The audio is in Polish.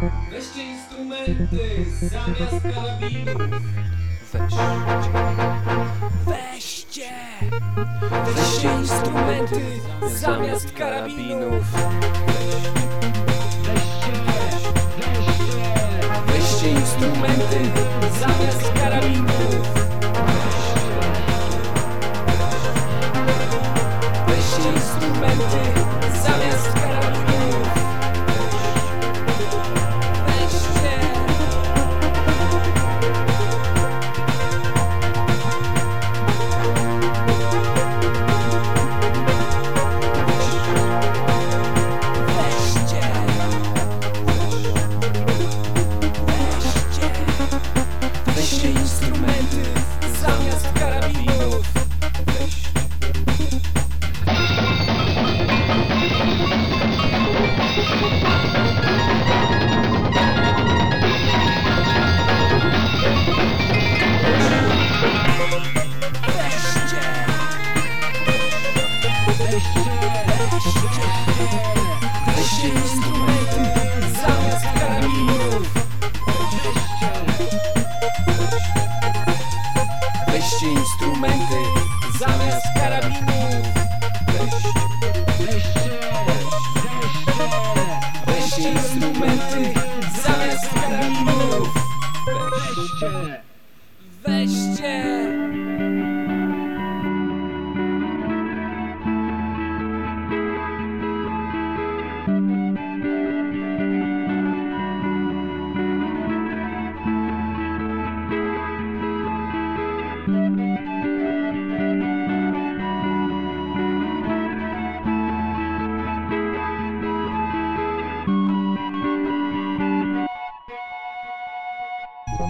Weźcie instrumenty zamiast karabinów. Weźcie! Weźcie instrumenty zamiast karabinów. Weźcie instrumenty zamiast karabinów. Weźcie instrumenty zamiast Weźcie instrumenty zamiast karabinów. Weźcie instrumenty zamiast karabinów. Weźcie instrumenty zamiast karabinów. Weźcie! Hey,